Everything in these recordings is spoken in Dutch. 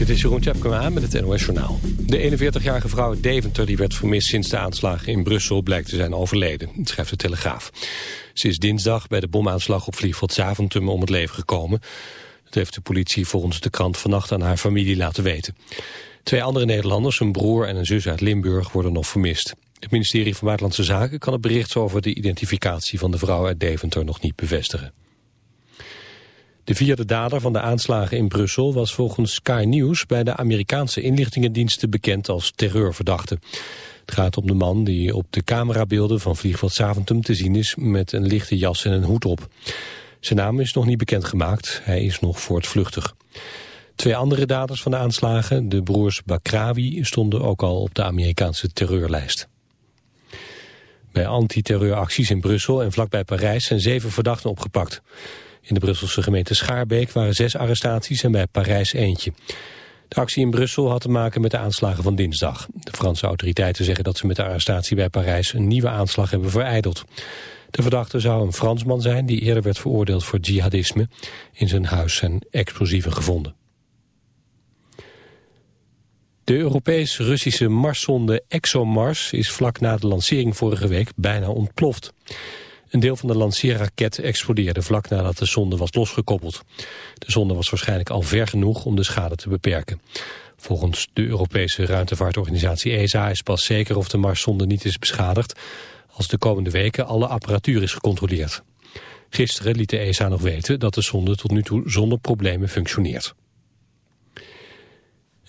Dit is Jeroen Tjepkema met het NOS Journaal. De 41-jarige vrouw Deventer die werd vermist sinds de aanslagen in Brussel blijkt te zijn overleden, schrijft de Telegraaf. Ze is dinsdag bij de bomaanslag op vliegveld Zaventem om het leven gekomen. Dat heeft de politie volgens de krant vannacht aan haar familie laten weten. Twee andere Nederlanders, een broer en een zus uit Limburg, worden nog vermist. Het ministerie van Buitenlandse Zaken kan het bericht over de identificatie van de vrouw uit Deventer nog niet bevestigen. De vierde dader van de aanslagen in Brussel was volgens Sky News bij de Amerikaanse inlichtingendiensten bekend als terreurverdachte. Het gaat om de man die op de camerabeelden van vliegveld Zaventem te zien is met een lichte jas en een hoed op. Zijn naam is nog niet bekendgemaakt, hij is nog voortvluchtig. Twee andere daders van de aanslagen, de broers Bakrawi, stonden ook al op de Amerikaanse terreurlijst. Bij antiterreuracties in Brussel en vlakbij Parijs zijn zeven verdachten opgepakt. In de Brusselse gemeente Schaarbeek waren zes arrestaties en bij Parijs eentje. De actie in Brussel had te maken met de aanslagen van dinsdag. De Franse autoriteiten zeggen dat ze met de arrestatie bij Parijs een nieuwe aanslag hebben vereideld. De verdachte zou een Fransman zijn die eerder werd veroordeeld voor jihadisme. In zijn huis zijn explosieven gevonden. De Europees-Russische Marszonde ExoMars is vlak na de lancering vorige week bijna ontploft. Een deel van de lanceerraket explodeerde vlak nadat de zonde was losgekoppeld. De zonde was waarschijnlijk al ver genoeg om de schade te beperken. Volgens de Europese ruimtevaartorganisatie ESA is pas zeker of de Marszonde niet is beschadigd als de komende weken alle apparatuur is gecontroleerd. Gisteren liet de ESA nog weten dat de zonde tot nu toe zonder problemen functioneert.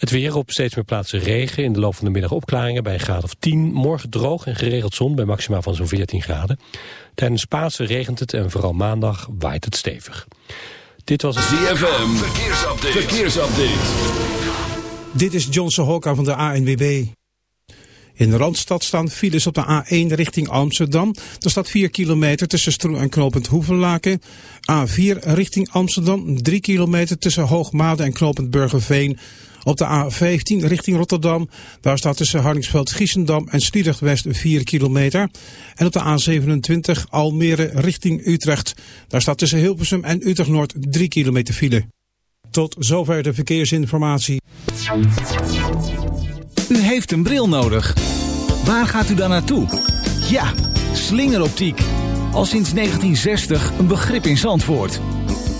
Het weer op steeds meer plaatsen regen. In de loop van de middag opklaringen bij een graad of 10. Morgen droog en geregeld zon bij maxima van zo'n 14 graden. Tijdens Pasen regent het en vooral maandag waait het stevig. Dit was het ZFM. Verkeersupdate. Verkeersupdate. Dit is Johnson Hokka van de ANWB. In de Randstad staan files op de A1 richting Amsterdam. Er staat 4 kilometer tussen Stroen en Knopend Hoevenlaken. A4 richting Amsterdam, 3 kilometer tussen Hoogmade en Knopend Burgerveen. Op de A15 richting Rotterdam, daar staat tussen Hardingsveld, Giesendam en Sliedrecht West 4 kilometer. En op de A27 Almere richting Utrecht, daar staat tussen Hilversum en Utrecht Noord 3 kilometer file. Tot zover de verkeersinformatie. U heeft een bril nodig. Waar gaat u dan naartoe? Ja, slingeroptiek. Al sinds 1960 een begrip in Zandvoort.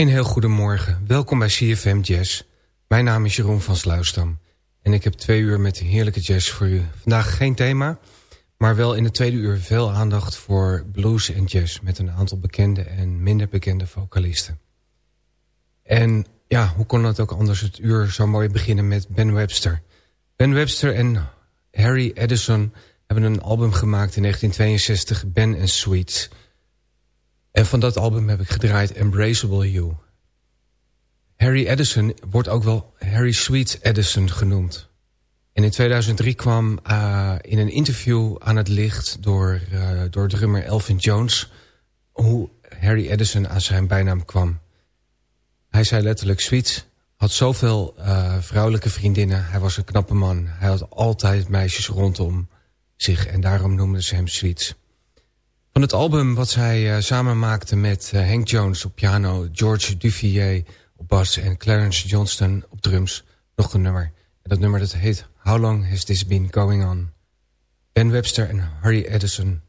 Een heel goedemorgen. Welkom bij CFM Jazz. Mijn naam is Jeroen van Sluisdam. En ik heb twee uur met heerlijke jazz voor u. Vandaag geen thema, maar wel in de tweede uur veel aandacht voor blues en jazz... met een aantal bekende en minder bekende vocalisten. En ja, hoe kon het ook anders het uur zo mooi beginnen met Ben Webster. Ben Webster en Harry Edison hebben een album gemaakt in 1962, Ben and Sweets... En van dat album heb ik gedraaid Embraceable You. Harry Edison wordt ook wel Harry Sweet Edison genoemd. En in 2003 kwam uh, in een interview aan het licht door, uh, door drummer Elvin Jones... hoe Harry Edison aan zijn bijnaam kwam. Hij zei letterlijk Sweet had zoveel uh, vrouwelijke vriendinnen. Hij was een knappe man. Hij had altijd meisjes rondom zich en daarom noemden ze hem Sweets. Van het album wat zij uh, samen maakte met uh, Hank Jones op piano... George Duvier op bas en Clarence Johnston op drums nog een nummer. En dat nummer dat heet How Long Has This Been Going On? Ben Webster en Harry Edison...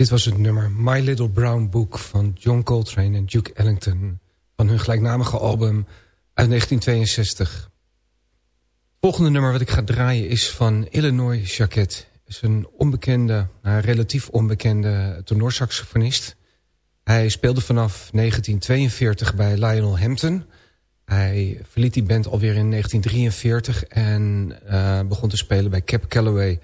Dit was het nummer My Little Brown Book van John Coltrane en Duke Ellington... van hun gelijknamige album uit 1962. Het volgende nummer wat ik ga draaien is van Illinois Jacquet. is een onbekende, nou, relatief onbekende tenorsaxofonist. Hij speelde vanaf 1942 bij Lionel Hampton... Hij verliet die band alweer in 1943 en uh, begon te spelen bij Cap Calloway.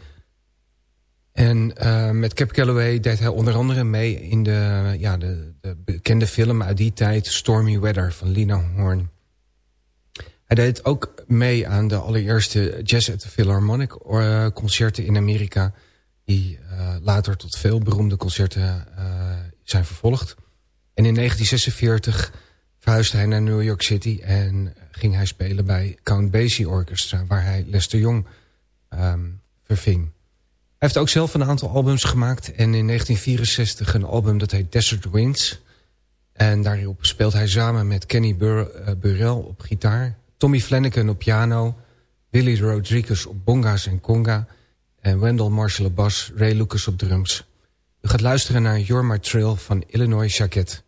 En uh, met Cap Calloway deed hij onder andere mee in de, ja, de, de, bekende film uit die tijd... Stormy Weather van Lina Horn. Hij deed ook mee aan de allereerste Jazz at the Philharmonic uh, concerten in Amerika... die later tot veel beroemde concerten zijn vervolgd. En in 1946 verhuisde hij naar New York City en ging hij spelen bij Count Basie Orchestra... waar hij Lester Young um, verving. Hij heeft ook zelf een aantal albums gemaakt en in 1964 een album dat heet Desert Winds. En daarop speelt hij samen met Kenny uh, Burrell op gitaar... Tommy Flanagan op piano, Willie Rodriguez op bonga's en conga... en Wendell Marshall op bas, Ray Lucas op drums. U gaat luisteren naar You're My Trail van Illinois Jacquet.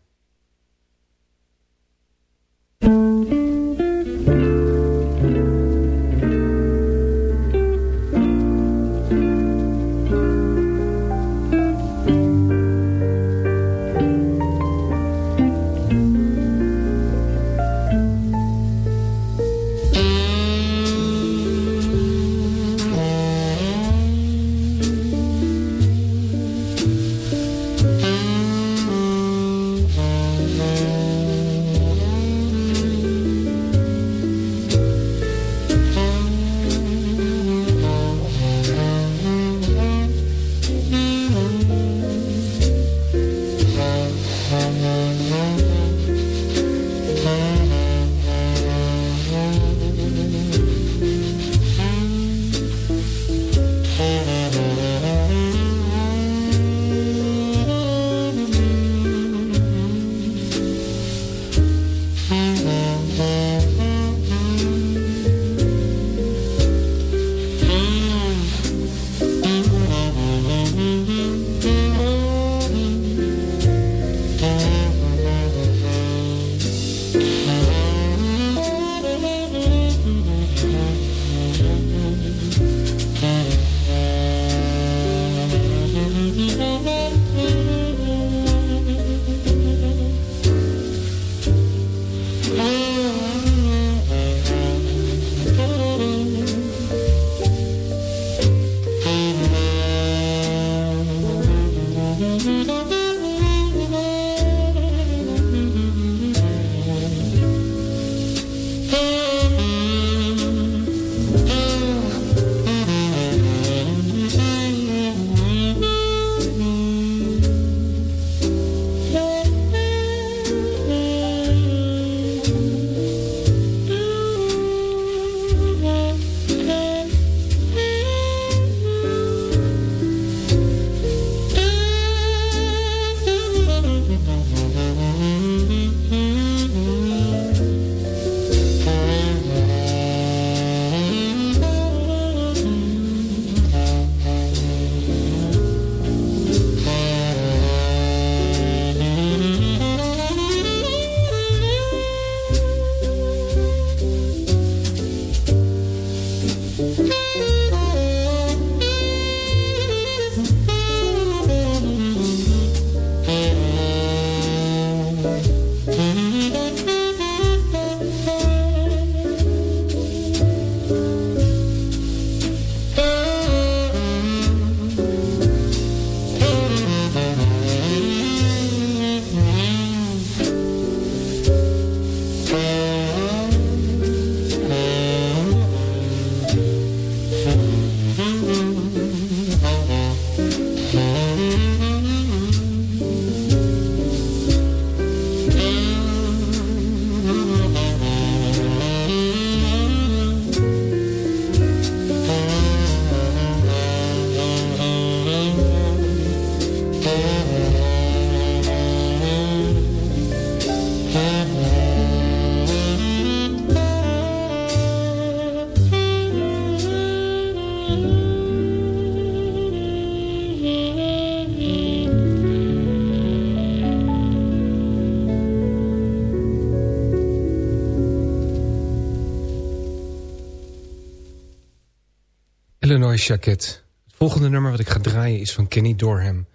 Jacquet. Het volgende nummer wat ik ga draaien is van Kenny Dorham.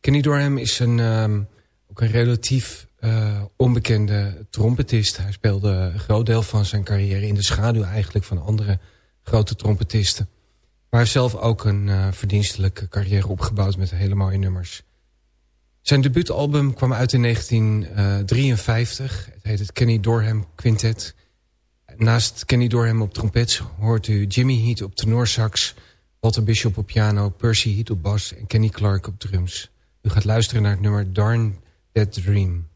Kenny Dorham is een, um, ook een relatief uh, onbekende trompetist. Hij speelde een groot deel van zijn carrière in de schaduw eigenlijk van andere grote trompetisten. Maar hij heeft zelf ook een uh, verdienstelijke carrière opgebouwd met hele mooie nummers. Zijn debuutalbum kwam uit in 1953. Het heet het Kenny Dorham Quintet. Naast Kenny Dorham op trompet hoort u Jimmy Heat op tenorsax... Walter Bishop op piano, Percy Heat op bas en Kenny Clark op drums. U gaat luisteren naar het nummer Darn That Dream.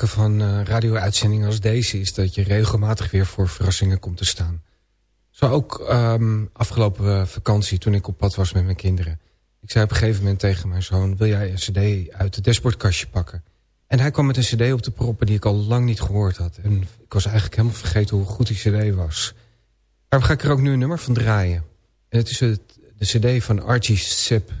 Van uh, radio-uitzendingen als deze... is dat je regelmatig weer voor verrassingen komt te staan. Zo ook um, afgelopen vakantie toen ik op pad was met mijn kinderen. Ik zei op een gegeven moment tegen mijn zoon... wil jij een cd uit het dashboardkastje pakken? En hij kwam met een cd op de proppen die ik al lang niet gehoord had. En ik was eigenlijk helemaal vergeten hoe goed die cd was. Daarom ga ik er ook nu een nummer van draaien. En het is het, de cd van Archie Sip.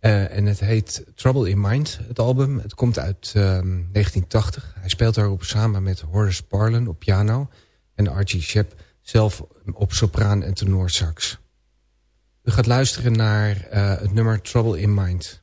Uh, en het heet Trouble in Mind, het album. Het komt uit um, 1980. Hij speelt daarop samen met Horace Parlan op piano. En Archie Shep zelf op sopraan en tenorsax. U gaat luisteren naar uh, het nummer Trouble in Mind.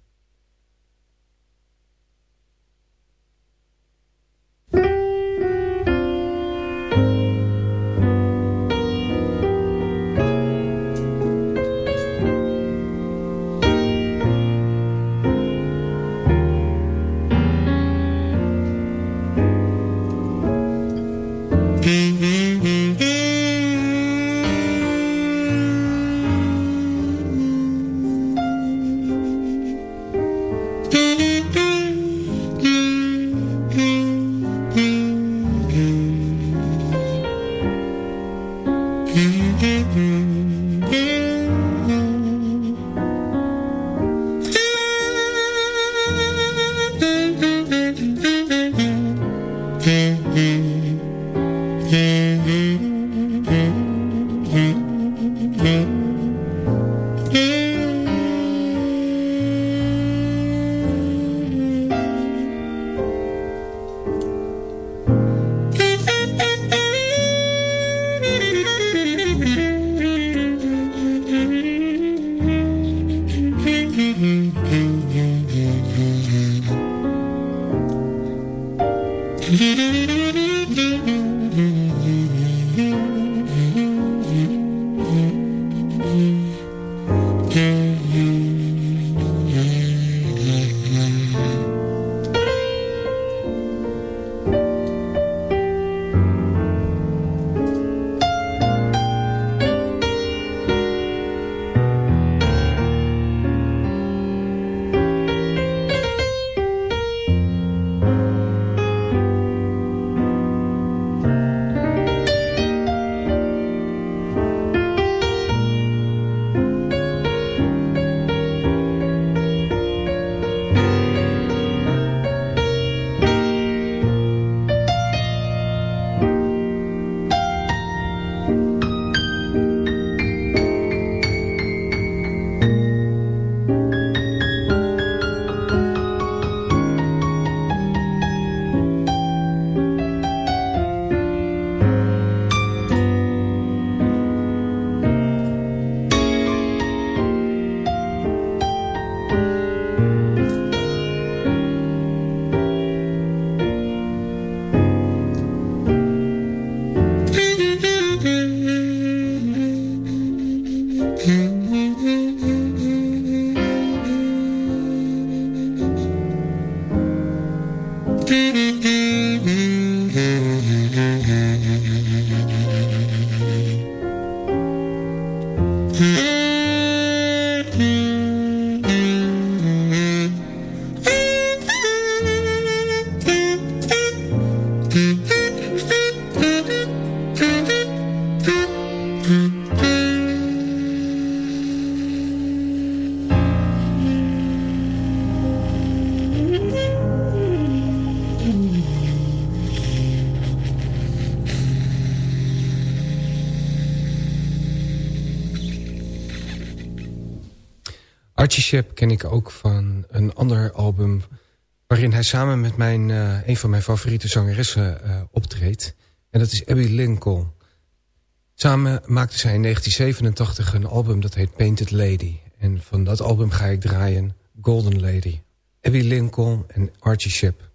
Shep ken ik ook van een ander album... waarin hij samen met mijn, uh, een van mijn favoriete zangeressen uh, optreedt. En dat is Abby Lincoln. Samen maakten zij in 1987 een album dat heet Painted Lady. En van dat album ga ik draaien Golden Lady. Abby Lincoln en Archie Shep.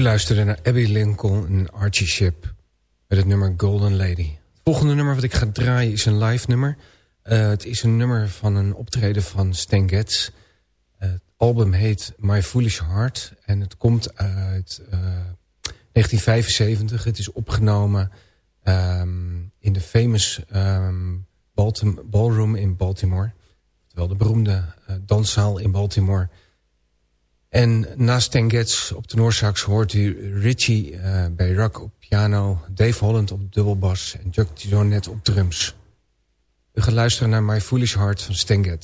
U luisterde naar Abby Lincoln en Archie Ship met het nummer Golden Lady. Het volgende nummer wat ik ga draaien is een live nummer. Uh, het is een nummer van een optreden van Stan Getz. Uh, het album heet My Foolish Heart en het komt uit uh, 1975. Het is opgenomen um, in de famous um, Ballroom in Baltimore. Terwijl de beroemde danszaal in Baltimore... En naast Stan Getz op de Noorsax hoort u Richie uh, bij rock op piano... Dave Holland op dubbelbas en Chuck Tizonet op drums. U gaat luisteren naar My Foolish Heart van Stan.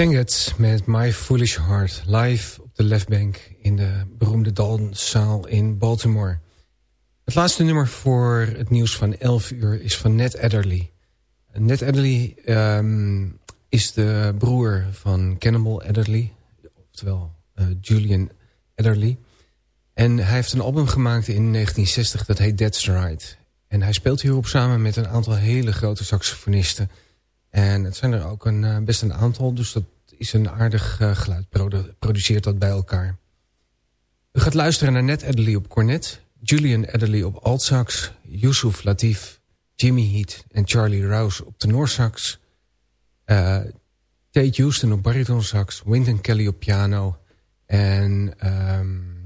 Tanget met My Foolish Heart. Live op de left bank in de beroemde Daltonzaal in Baltimore. Het laatste nummer voor het nieuws van 11 uur is van Ned Adderley. Ned Adderley um, is de broer van Cannibal Adderley. Oftewel uh, Julian Adderley. En hij heeft een album gemaakt in 1960 dat heet That's Right. En hij speelt hierop samen met een aantal hele grote saxofonisten... En het zijn er ook een, eh, best een aantal, dus dat is een aardig uh, geluid. produceert dat bij elkaar. U gaat luisteren naar Ned Adderley op cornet, Julian Adderley op altsax, Yusuf Latif, Jimmy Heat en Charlie Rouse op tenorsax, uh, Tate Houston op baritonsax, Wynton Kelly op piano en um,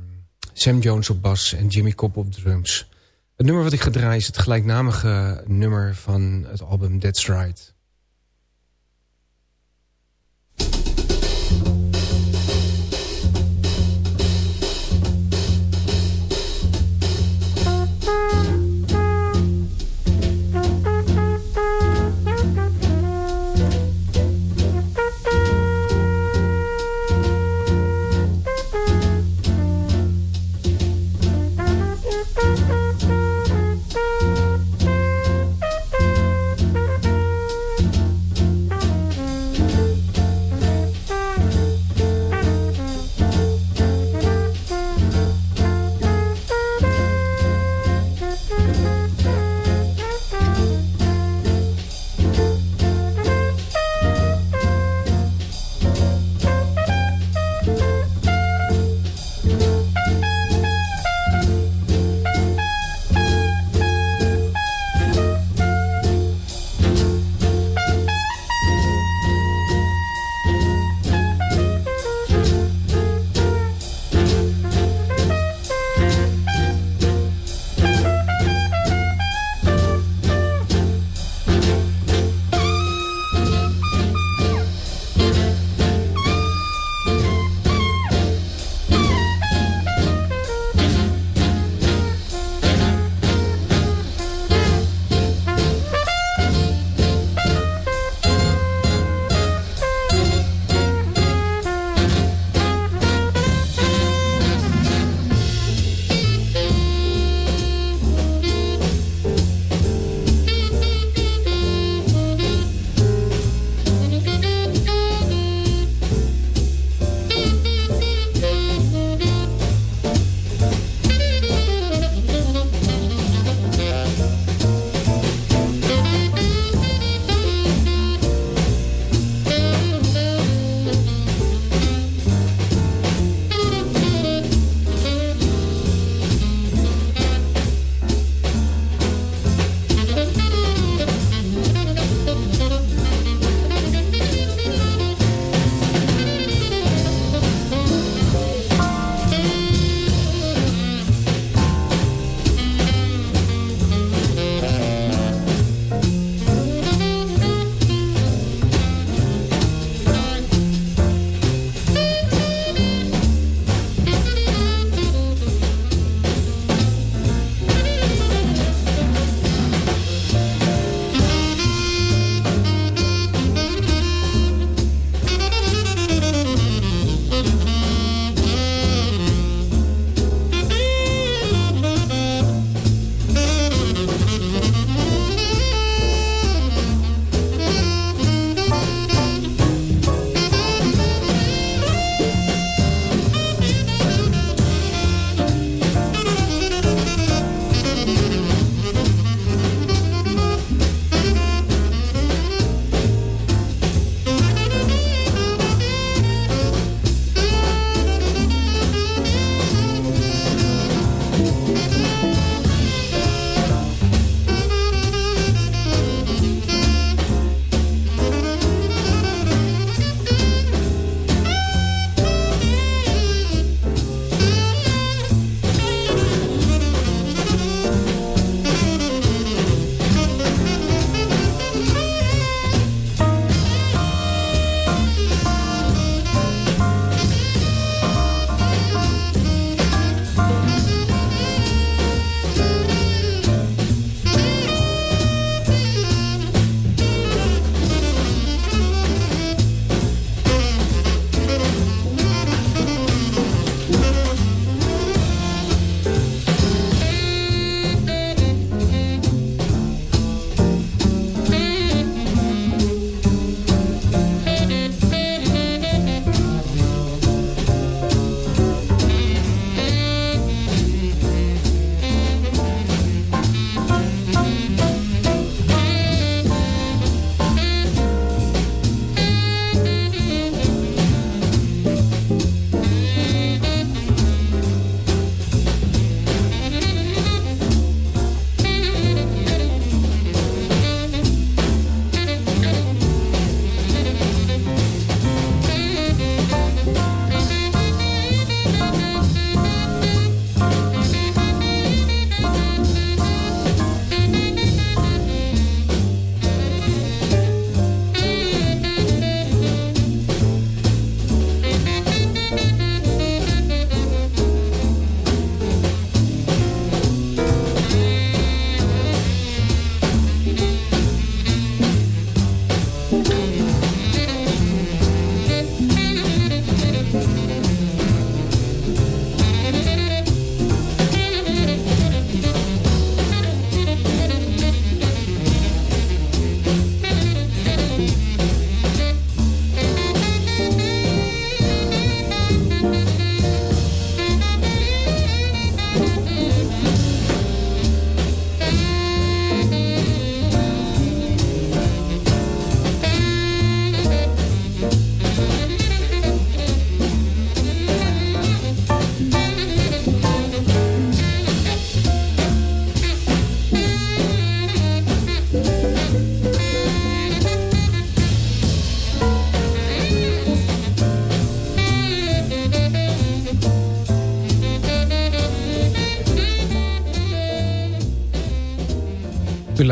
Sam Jones op bas en Jimmy Cobb op drums. Het nummer wat ik ga draaien is het gelijknamige nummer van het album That's Right.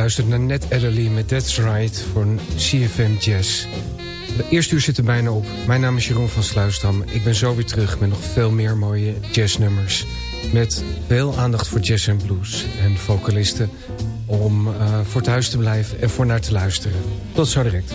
Luistert naar Net Adderley met That's Right voor CFM Jazz. De eerste uur zit er bijna op. Mijn naam is Jeroen van Sluisdam. Ik ben zo weer terug met nog veel meer mooie jazznummers. Met veel aandacht voor jazz en blues en vocalisten... om uh, voor thuis te blijven en voor naar te luisteren. Tot zo direct.